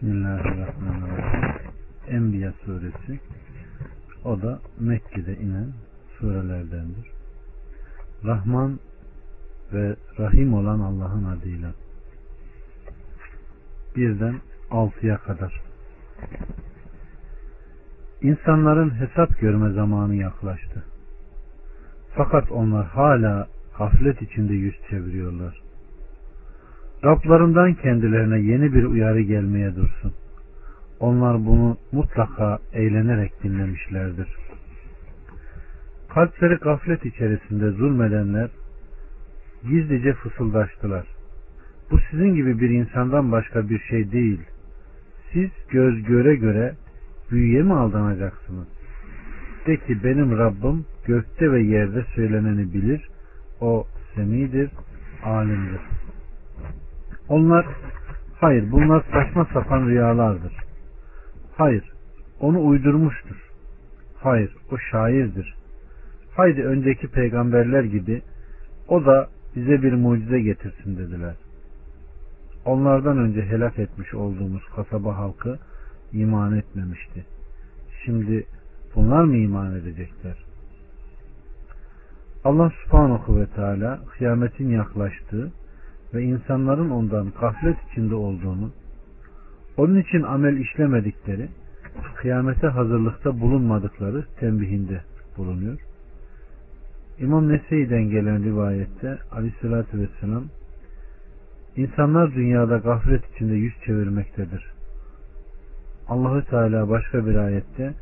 Bismillahirrahmanirrahim. Enbiya suresi. O da Mekke'de inen surelerdendir. Rahman ve Rahim olan Allah'ın adıyla. Birden altıya kadar. İnsanların hesap görme zamanı yaklaştı. Fakat onlar hala gaflet içinde yüz çeviriyorlar. Rablarından kendilerine yeni bir uyarı gelmeye dursun. Onlar bunu mutlaka eğlenerek dinlemişlerdir. Kalpleri gaflet içerisinde zulmedenler gizlice fısıldaştılar. Bu sizin gibi bir insandan başka bir şey değil. Siz göz göre göre büyüye mi aldanacaksınız? De ki benim Rabbim gökte ve yerde söyleneni bilir. O semidir, alimdir. Onlar hayır bunlar saçma sapan rüyalardır. Hayır onu uydurmuştur. Hayır o şairdir. Haydi önceki peygamberler gibi o da bize bir mucize getirsin dediler. Onlardan önce helak etmiş olduğumuz kasaba halkı iman etmemişti. Şimdi bunlar mı iman edecekler? Allah subhanahu ve teala kıyametin yaklaştığı ve insanların ondan gaflet içinde olduğunu, onun için amel işlemedikleri, kıyamete hazırlıkta bulunmadıkları tembihinde bulunuyor. İmam Nese'den gelen rivayette aleyhissalatü vesselam insanlar dünyada gaflet içinde yüz çevirmektedir. Allahü Teala başka bir ayette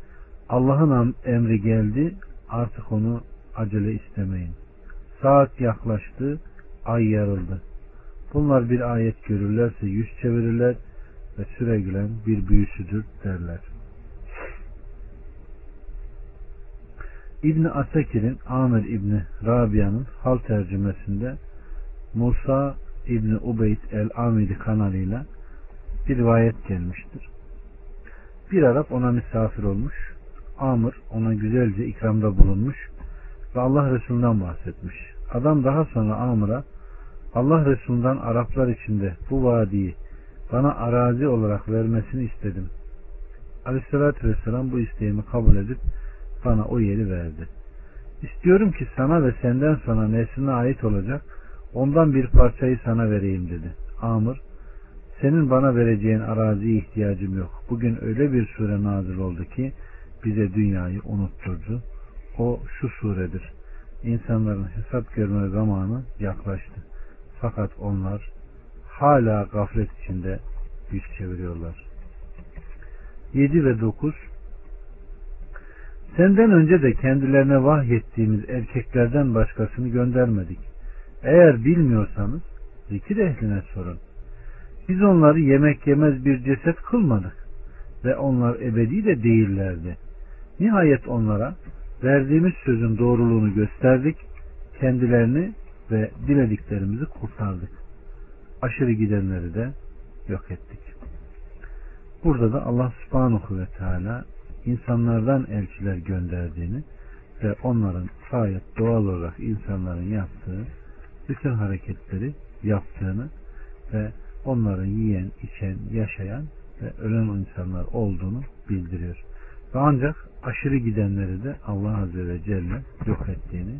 Allah'ın emri geldi artık onu acele istemeyin. Saat yaklaştı, ay yarıldı. Bunlar bir ayet görürlerse yüz çevirirler ve süregülen bir büyüsüdür derler. İbni Asakir'in Amir İbni Rabia'nın hal tercümesinde Musa İbni Ubeyd el-Amiri kanalıyla bir rivayet gelmiştir. Bir Arap ona misafir olmuş. Amr ona güzelce ikramda bulunmuş ve Allah Resulü'nden bahsetmiş. Adam daha sonra Amr'a Allah Resulü'nden Araplar içinde bu vadiyi bana arazi olarak vermesini istedim. Aleyhissalatü Vesselam bu isteğimi kabul edip bana o yeri verdi. İstiyorum ki sana ve senden sonra nesline ait olacak ondan bir parçayı sana vereyim dedi. Amr senin bana vereceğin araziye ihtiyacım yok. Bugün öyle bir sure nazil oldu ki bize dünyayı unutturdu. O şu suredir. İnsanların hesap görme zamanı yaklaştı. Fakat onlar hala gaflet içinde yüz çeviriyorlar. 7 ve 9 Senden önce de kendilerine vahyettiğimiz erkeklerden başkasını göndermedik. Eğer bilmiyorsanız zikir ehline sorun. Biz onları yemek yemez bir ceset kılmadık ve onlar ebedi de değillerdi. Nihayet onlara verdiğimiz sözün doğruluğunu gösterdik, kendilerini ve dilediklerimizi kurtardık. Aşırı gidenleri de yok ettik. Burada da Allah subhanahu ve teala insanlardan elçiler gönderdiğini ve onların gayet doğal olarak insanların yaptığı bütün hareketleri yaptığını ve onların yiyen, içen, yaşayan ve ölen insanlar olduğunu bildiriyor. Ve ancak aşırı gidenleri de Allah Azze ve Celle yok ettiğini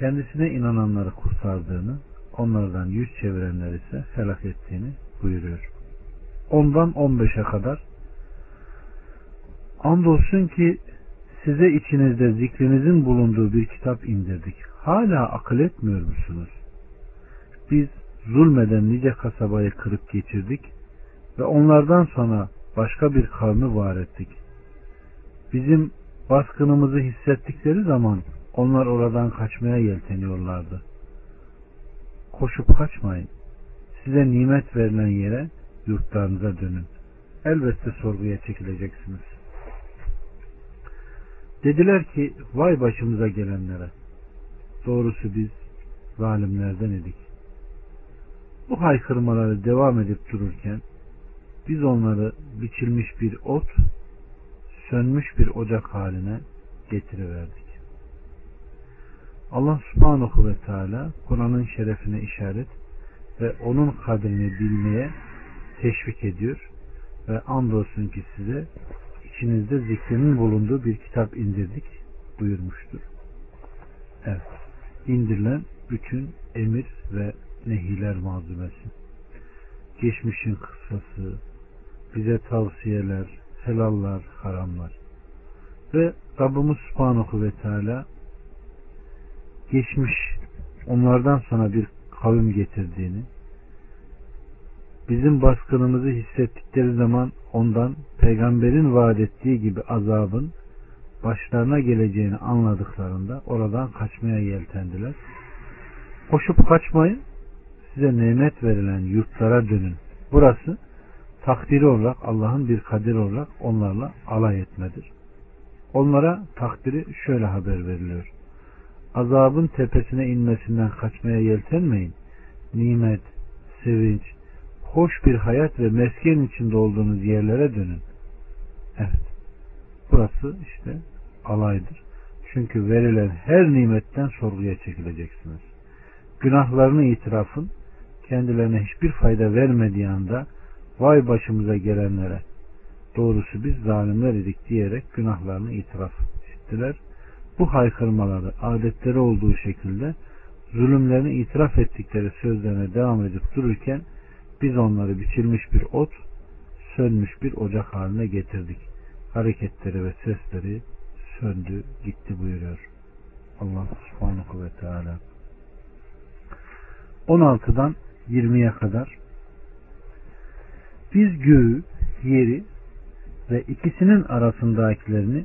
kendisine inananları kurtardığını, onlardan yüz çevirenler ise helak ettiğini buyuruyor. Ondan 15'e kadar Andolsun ki size içinizde zikrinizin bulunduğu bir kitap indirdik. Hala akıl etmiyor musunuz? Biz zulmeden nice kasabayı kırıp geçirdik ve onlardan sonra başka bir kavmi var ettik. Bizim baskınımızı hissettikleri zaman onlar oradan kaçmaya yelteniyorlardı. Koşup kaçmayın. Size nimet verilen yere yurtlarınıza dönün. Elbette sorguya çekileceksiniz. Dediler ki vay başımıza gelenlere. Doğrusu biz zalimlerden idik. Bu haykırmaları devam edip dururken biz onları biçilmiş bir ot, sönmüş bir ocak haline getiriverdik. Allah subhanahu ve teala Kur'an'ın şerefine işaret ve onun kadrini bilmeye teşvik ediyor ve andolsun ki size içinizde zikrinin bulunduğu bir kitap indirdik buyurmuştur. Evet. İndirilen bütün emir ve nehiler malzumesi. Geçmişin kıssası, bize tavsiyeler, helallar, haramlar. Ve Rabbimiz Subhanahu ve Teala geçmiş onlardan sonra bir kavim getirdiğini, bizim baskınımızı hissettikleri zaman ondan peygamberin vaat ettiği gibi azabın başlarına geleceğini anladıklarında oradan kaçmaya yeltendiler. Koşup kaçmayın, size nimet verilen yurtlara dönün. Burası takdiri olarak Allah'ın bir kadir olarak onlarla alay etmedir. Onlara takdiri şöyle haber veriliyor. Azabın tepesine inmesinden kaçmaya yeltenmeyin. Nimet, sevinç, hoş bir hayat ve mesken içinde olduğunuz yerlere dönün. Evet. Burası işte alaydır. Çünkü verilen her nimetten sorguya çekileceksiniz. Günahlarını itirafın kendilerine hiçbir fayda vermediği anda vay başımıza gelenlere doğrusu biz zalimler idik diyerek günahlarını itiraf ettiler. Bu haykırmaları adetleri olduğu şekilde zulümlerini itiraf ettikleri sözlerine devam edip dururken biz onları biçilmiş bir ot, sönmüş bir ocak haline getirdik. Hareketleri ve sesleri söndü, gitti buyuruyor. Allah subhanahu ve teala. 16'dan 20'ye kadar biz göğü, yeri ve ikisinin arasındakilerini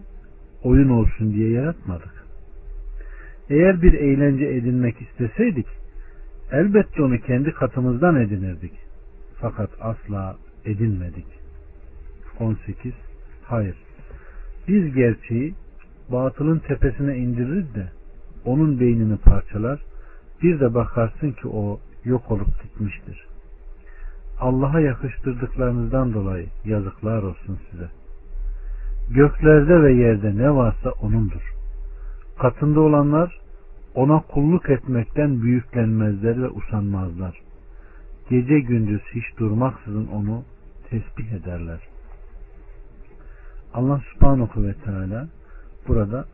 oyun olsun diye yaratmadık. Eğer bir eğlence edinmek isteseydik elbette onu kendi katımızdan edinirdik. Fakat asla edinmedik. 18. Hayır. Biz gerçeği batılın tepesine indirir de onun beynini parçalar bir de bakarsın ki o yok olup gitmiştir. Allah'a yakıştırdıklarınızdan dolayı yazıklar olsun size. Göklerde ve yerde ne varsa O'nundur. Katında olanlar ona kulluk etmekten büyüklenmezler ve usanmazlar. Gece gündüz hiç durmaksızın onu tesbih ederler. Allah subhanahu ve teala burada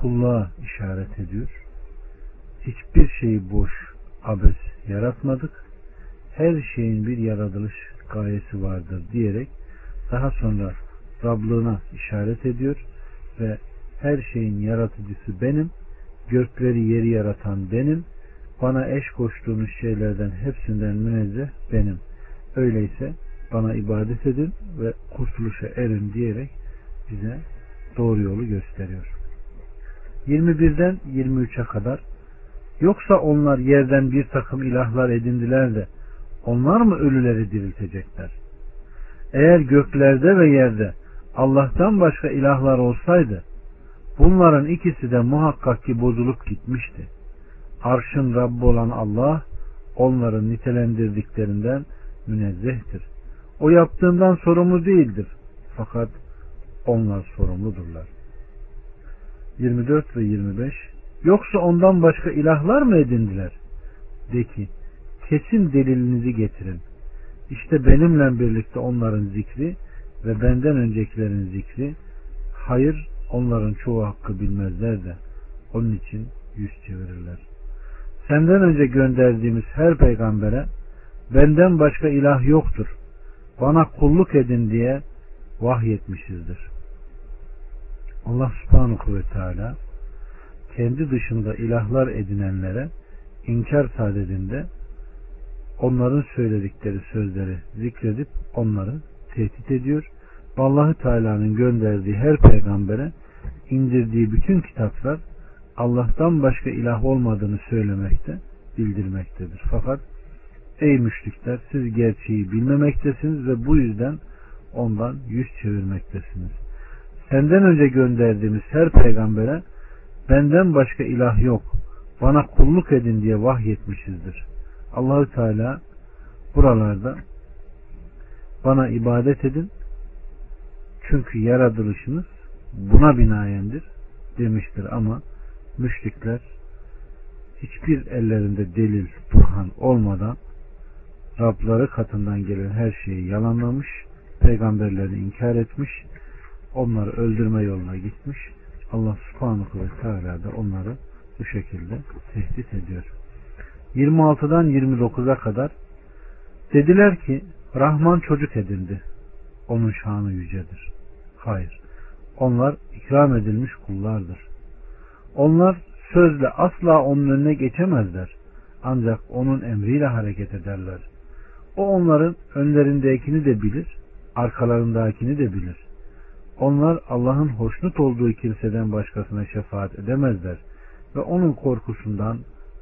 kulluğa işaret ediyor. Hiçbir şeyi boş, abes yaratmadık. Her şeyin bir yaratılış gayesi vardır diyerek daha sonra Rablığına işaret ediyor ve her şeyin yaratıcısı benim, gökleri yeri yaratan benim, bana eş koştuğunuz şeylerden hepsinden münezzeh benim. Öyleyse bana ibadet edin ve kurtuluşa erin diyerek bize doğru yolu gösteriyor. 21'den 23'e kadar yoksa onlar yerden bir takım ilahlar edindiler de onlar mı ölüleri diriltecekler? Eğer göklerde ve yerde Allah'tan başka ilahlar olsaydı bunların ikisi de muhakkak ki bozulup gitmişti. Arşın Rabbi olan Allah onların nitelendirdiklerinden münezzehtir. O yaptığından sorumlu değildir. Fakat onlar sorumludurlar. 24 ve 25 Yoksa ondan başka ilahlar mı edindiler? De ki, kesin delilinizi getirin. İşte benimle birlikte onların zikri ve benden öncekilerin zikri, hayır onların çoğu hakkı bilmezler de onun için yüz çevirirler. Senden önce gönderdiğimiz her peygambere benden başka ilah yoktur. Bana kulluk edin diye vahyetmişizdir. Allah subhanahu ve teala kendi dışında ilahlar edinenlere inkar sadedinde onların söyledikleri sözleri zikredip onları tehdit ediyor. Allahü Teala'nın gönderdiği her peygambere indirdiği bütün kitaplar Allah'tan başka ilah olmadığını söylemekte, bildirmektedir. Fakat ey müşrikler siz gerçeği bilmemektesiniz ve bu yüzden ondan yüz çevirmektesiniz. Senden önce gönderdiğimiz her peygambere benden başka ilah yok, bana kulluk edin diye vahyetmişizdir. Allahü Teala buralarda bana ibadet edin çünkü yaratılışınız buna binayendir demiştir ama müşrikler hiçbir ellerinde delil, burhan olmadan Rabları katından gelen her şeyi yalanlamış peygamberleri inkar etmiş, onları öldürme yoluna gitmiş. Allah subhanahu ve teala da onları bu şekilde tehdit ediyor. 26'dan 29'a kadar dediler ki Rahman çocuk edildi. Onun şanı yücedir. Hayır. Onlar ikram edilmiş kullardır. Onlar sözle asla onun önüne geçemezler. Ancak onun emriyle hareket ederler. O onların önlerindekini de bilir, arkalarındakini de bilir. Onlar Allah'ın hoşnut olduğu kimseden başkasına şefaat edemezler ve onun korkusundan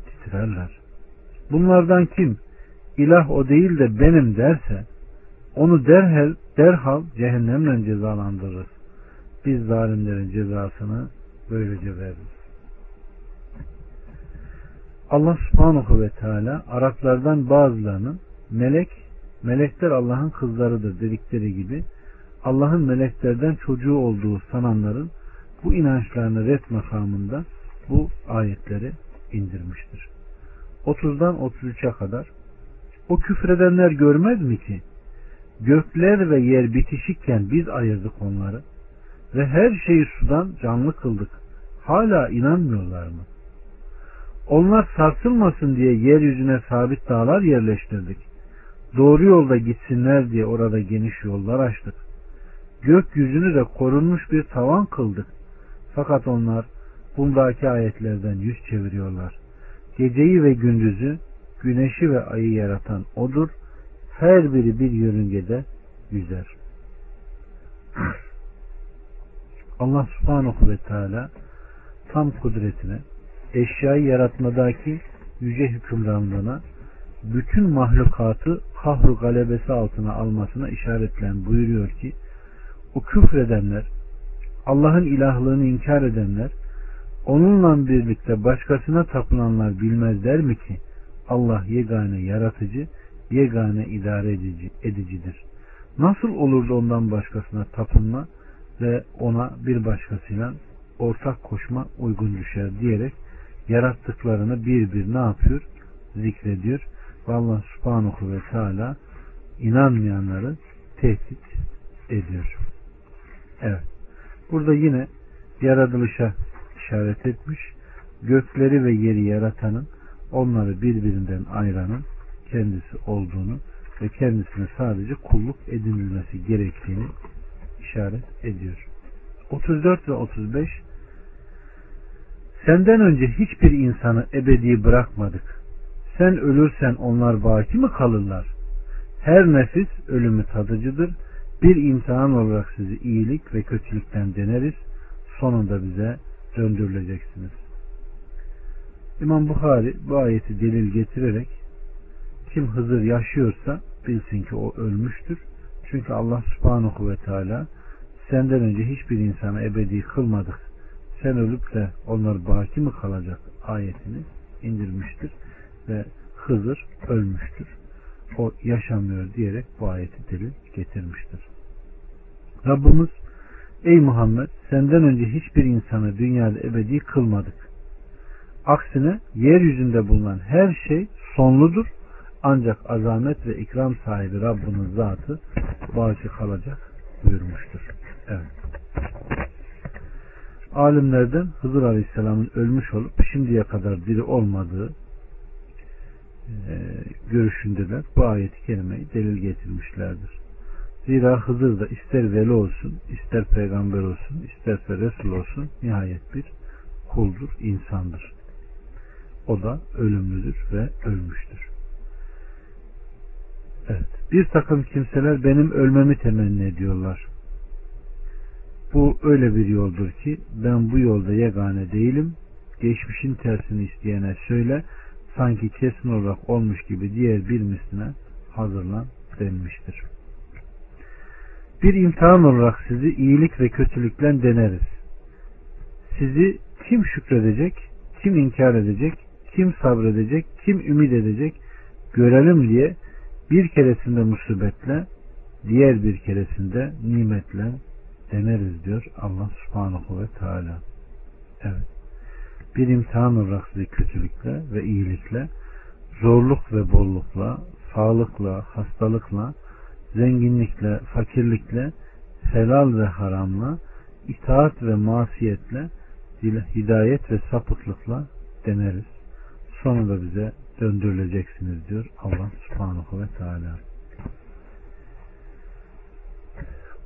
titrerler. Bunlardan kim ilah o değil de benim derse onu derhal, derhal cehennemle cezalandırırız. Biz zalimlerin cezasını böylece veririz. Allah subhanahu ve teala Araplardan bazılarının melek, melekler Allah'ın kızlarıdır dedikleri gibi Allah'ın meleklerden çocuğu olduğu sananların bu inançlarını ret makamında bu ayetleri indirmiştir. 30'dan 33'e kadar o küfredenler görmez mi ki gökler ve yer bitişikken biz ayırdık onları ve her şeyi sudan canlı kıldık. Hala inanmıyorlar mı? Onlar sarsılmasın diye yeryüzüne sabit dağlar yerleştirdik. Doğru yolda gitsinler diye orada geniş yollar açtık. Gökyüzünü de korunmuş bir tavan kıldık. Fakat onlar bundaki ayetlerden yüz çeviriyorlar. Geceyi ve gündüzü, güneşi ve ayı yaratan O'dur. Her biri bir yörüngede yüzer. Allah subhanahu ve teala tam kudretine, eşyayı yaratmadaki yüce hükümranlığına, bütün mahlukatı kahru galebesi altına almasına işaretlen buyuruyor ki, o küfredenler, Allah'ın ilahlığını inkar edenler, onunla birlikte başkasına tapılanlar bilmezler mi ki Allah yegane yaratıcı, yegane idare edici, edicidir. Nasıl olur da ondan başkasına tapınma ve ona bir başkasıyla ortak koşma uygun düşer diyerek yarattıklarını bir bir ne yapıyor? Zikrediyor. Ve Allah subhanahu ve teala inanmayanları tehdit ediyor. Evet. Burada yine yaratılışa işaret etmiş. Gökleri ve yeri yaratanın onları birbirinden ayıranın kendisi olduğunu ve kendisine sadece kulluk edinilmesi gerektiğini işaret ediyor. 34 ve 35 Senden önce hiçbir insanı ebedi bırakmadık. Sen ölürsen onlar baki mi kalırlar? Her nefis ölümü tadıcıdır. Bir imtihan olarak sizi iyilik ve kötülükten deneriz. Sonunda bize döndürüleceksiniz. İmam Bukhari bu ayeti delil getirerek kim Hızır yaşıyorsa bilsin ki o ölmüştür. Çünkü Allah subhanahu ve teala senden önce hiçbir insanı ebedi kılmadık. Sen ölüp de onlar baki mi kalacak ayetini indirmiştir ve Hızır ölmüştür. O yaşamıyor diyerek bu ayeti delil getirmiştir. Rabbimiz ey Muhammed senden önce hiçbir insanı dünyada ebedi kılmadık. Aksine yeryüzünde bulunan her şey sonludur. Ancak azamet ve ikram sahibi Rabbinin zatı baki kalacak buyurmuştur. Evet. Alimlerden Hızır Aleyhisselam'ın ölmüş olup şimdiye kadar diri olmadığı e, görüşündeler. Bu ayeti kerimeyi delil getirmişlerdir. Zira Hızır da ister veli olsun, ister peygamber olsun, isterse Resul olsun nihayet bir kuldur, insandır. O da ölümlüdür ve ölmüştür. Evet. Bir takım kimseler benim ölmemi temenni ediyorlar. Bu öyle bir yoldur ki ben bu yolda yegane değilim. Geçmişin tersini isteyene söyle sanki kesin olarak olmuş gibi diğer bir misline hazırlan denmiştir. Bir imtihan olarak sizi iyilik ve kötülükle deneriz. Sizi kim şükredecek, kim inkar edecek, kim sabredecek, kim ümit edecek görelim diye bir keresinde musibetle, diğer bir keresinde nimetle deneriz diyor Allah subhanahu ve teala. Evet. Bir imtihan olarak sizi kötülükle ve iyilikle, zorluk ve bollukla, sağlıkla, hastalıkla, zenginlikle, fakirlikle, helal ve haramla, itaat ve masiyetle, hidayet ve sapıklıkla deneriz. Sonunda bize döndürüleceksiniz diyor Allah subhanahu ve teala.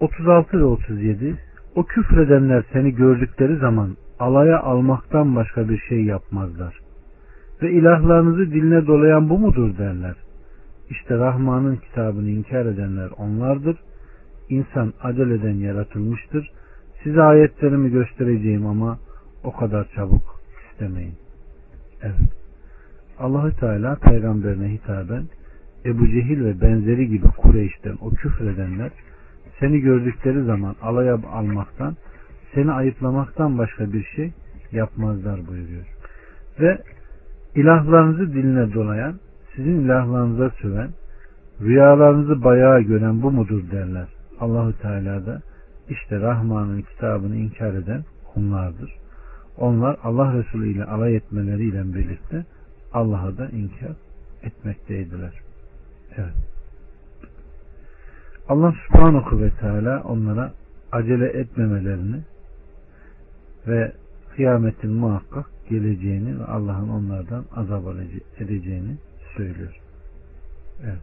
36 ve 37 O küfredenler seni gördükleri zaman alaya almaktan başka bir şey yapmazlar. Ve ilahlarınızı diline dolayan bu mudur derler. İşte Rahman'ın kitabını inkar edenler onlardır. İnsan aceleden yaratılmıştır. Size ayetlerimi göstereceğim ama o kadar çabuk istemeyin. Evet. Allahü Teala peygamberine hitaben Ebu Cehil ve benzeri gibi Kureyş'ten o küfredenler seni gördükleri zaman alaya almaktan seni ayıplamaktan başka bir şey yapmazlar buyuruyor. Ve ilahlarınızı diline dolayan, sizin ilahlarınıza söven, rüyalarınızı bayağı gören bu mudur derler. Allahü Teala da işte Rahman'ın kitabını inkar eden onlardır. Onlar Allah Resulü ile alay etmeleriyle birlikte Allah'a da inkar etmekteydiler. Evet. Allah subhanahu ve teala onlara acele etmemelerini ve kıyametin muhakkak geleceğini ve Allah'ın onlardan azap edeceğini söylüyor. Evet.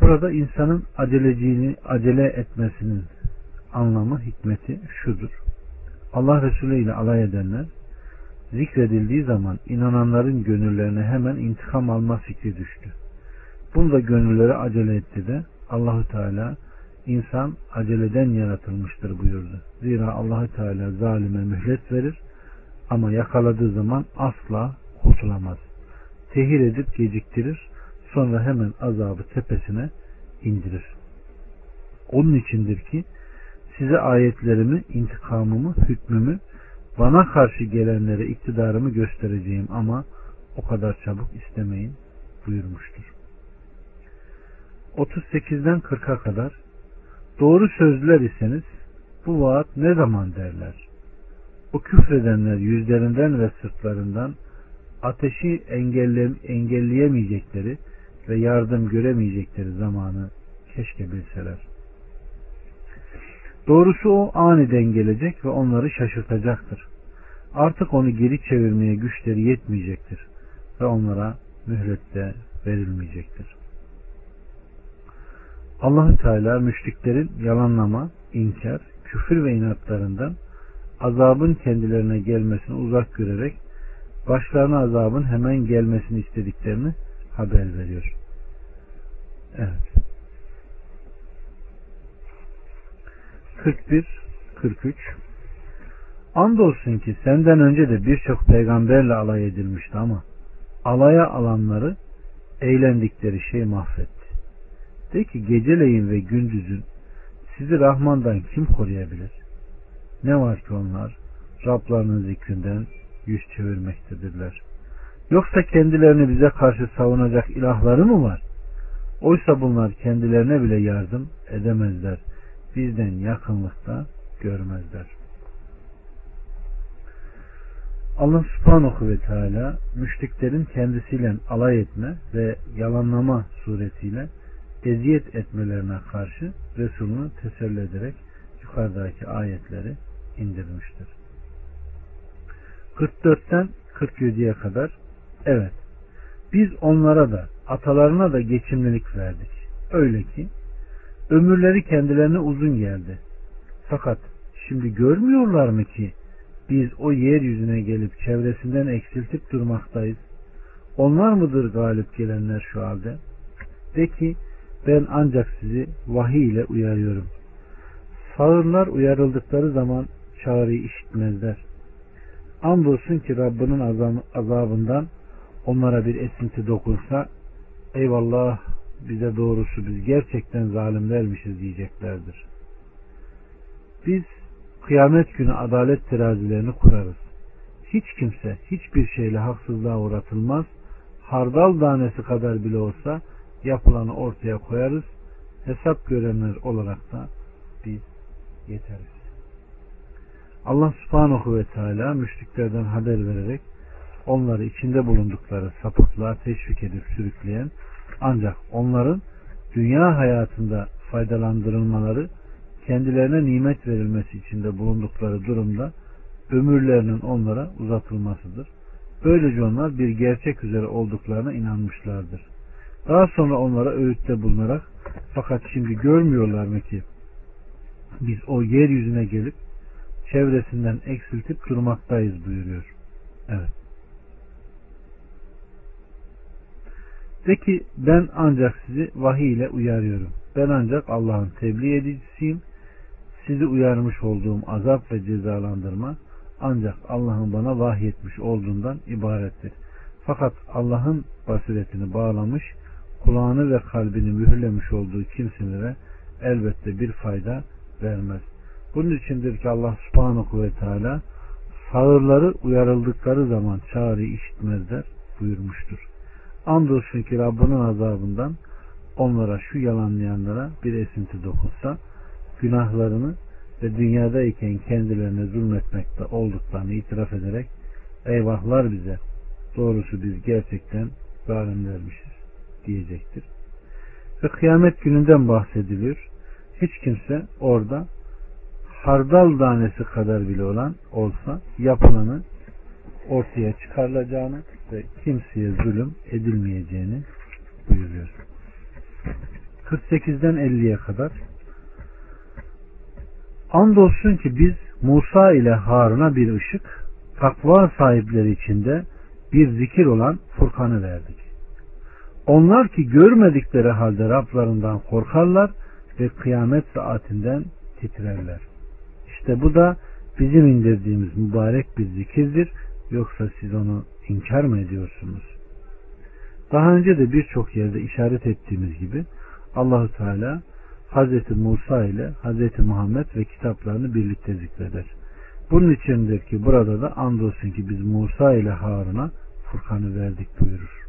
Burada insanın aceleciğini acele etmesinin anlamı, hikmeti şudur. Allah Resulü ile alay edenler zikredildiği zaman inananların gönüllerine hemen intikam alma fikri düştü. Bunu da gönülleri acele etti de Allahü Teala insan aceleden yaratılmıştır buyurdu. Zira Allahü Teala zalime mühlet verir ama yakaladığı zaman asla kurtulamaz. Tehir edip geciktirir sonra hemen azabı tepesine indirir. Onun içindir ki size ayetlerimi, intikamımı, hükmümü, bana karşı gelenlere iktidarımı göstereceğim ama o kadar çabuk istemeyin buyurmuştur. 38'den 40'a kadar doğru sözlüler iseniz bu vaat ne zaman derler? O küfredenler yüzlerinden ve sırtlarından ateşi engelle, engelleyemeyecekleri ve yardım göremeyecekleri zamanı keşke bilseler. Doğrusu o aniden gelecek ve onları şaşırtacaktır. Artık onu geri çevirmeye güçleri yetmeyecektir ve onlara mühlet de verilmeyecektir. Allahü Teala müşriklerin yalanlama, inkar, küfür ve inatlarından azabın kendilerine gelmesini uzak görerek başlarına azabın hemen gelmesini istediklerini haber veriyor. Evet. 41 43 Andolsun ki senden önce de birçok peygamberle alay edilmişti ama alaya alanları eğlendikleri şey mahvetti. De ki geceleyin ve gündüzün sizi Rahman'dan kim koruyabilir? Ne var ki onlar Rablarının zikrinden yüz çevirmektedirler. Yoksa kendilerini bize karşı savunacak ilahları mı var? Oysa bunlar kendilerine bile yardım edemezler. Bizden yakınlıkta görmezler. Allah subhanahu ve teala müşriklerin kendisiyle alay etme ve yalanlama suretiyle eziyet etmelerine karşı Resulünü teselli ederek yukarıdaki ayetleri indirmiştir. 44'ten 47'ye kadar evet biz onlara da atalarına da geçimlilik verdik. Öyle ki ömürleri kendilerine uzun geldi. Fakat şimdi görmüyorlar mı ki biz o yeryüzüne gelip çevresinden eksiltip durmaktayız. Onlar mıdır galip gelenler şu halde? De ki ben ancak sizi vahiy ile uyarıyorum. Sağırlar uyarıldıkları zaman çağrıyı işitmezler. Andolsun ki Rabbinin azabından onlara bir esinti dokunsa eyvallah bize doğrusu biz gerçekten zalimlermişiz diyeceklerdir. Biz kıyamet günü adalet terazilerini kurarız. Hiç kimse hiçbir şeyle haksızlığa uğratılmaz. Hardal tanesi kadar bile olsa yapılanı ortaya koyarız. Hesap görenler olarak da biz yeteriz. Allah subhanahu ve teala müşriklerden haber vererek onları içinde bulundukları sapıklığa teşvik edip sürükleyen ancak onların dünya hayatında faydalandırılmaları kendilerine nimet verilmesi içinde bulundukları durumda ömürlerinin onlara uzatılmasıdır. Böylece onlar bir gerçek üzere olduklarına inanmışlardır. Daha sonra onlara öğütte bulunarak fakat şimdi görmüyorlar mı ki biz o yeryüzüne gelip çevresinden eksiltip durmaktayız buyuruyor. Evet. De ki ben ancak sizi vahiy ile uyarıyorum. Ben ancak Allah'ın tebliğ edicisiyim. Sizi uyarmış olduğum azap ve cezalandırma ancak Allah'ın bana vahyetmiş olduğundan ibarettir. Fakat Allah'ın basiretini bağlamış, kulağını ve kalbini mühürlemiş olduğu kimselere elbette bir fayda vermez. Bunun içindir ki Allah subhanahu ve teala sağırları uyarıldıkları zaman çağrı işitmezler buyurmuştur. Andolsun ki Rabbinin azabından onlara şu yalanlayanlara bir esinti dokunsa günahlarını ve dünyadayken kendilerine zulmetmekte olduklarını itiraf ederek eyvahlar bize doğrusu biz gerçekten zalimlermişiz diyecektir. Ve kıyamet gününden bahsediliyor. Hiç kimse orada hardal tanesi kadar bile olan olsa yapılanı ortaya çıkarılacağını ve kimseye zulüm edilmeyeceğini buyuruyor. 48'den 50'ye kadar Andolsun ki biz Musa ile Harun'a bir ışık, takva sahipleri içinde bir zikir olan Furkan'ı verdik. Onlar ki görmedikleri halde Rablarından korkarlar ve kıyamet saatinden titrerler. İşte bu da bizim indirdiğimiz mübarek bir zikirdir. Yoksa siz onu inkar mı ediyorsunuz? Daha önce de birçok yerde işaret ettiğimiz gibi Allahu Teala Hazreti Musa ile Hazreti Muhammed ve kitaplarını birlikte zikreder. Bunun içindir ki burada da andolsun ki biz Musa ile Harun'a Furkan'ı verdik buyurur.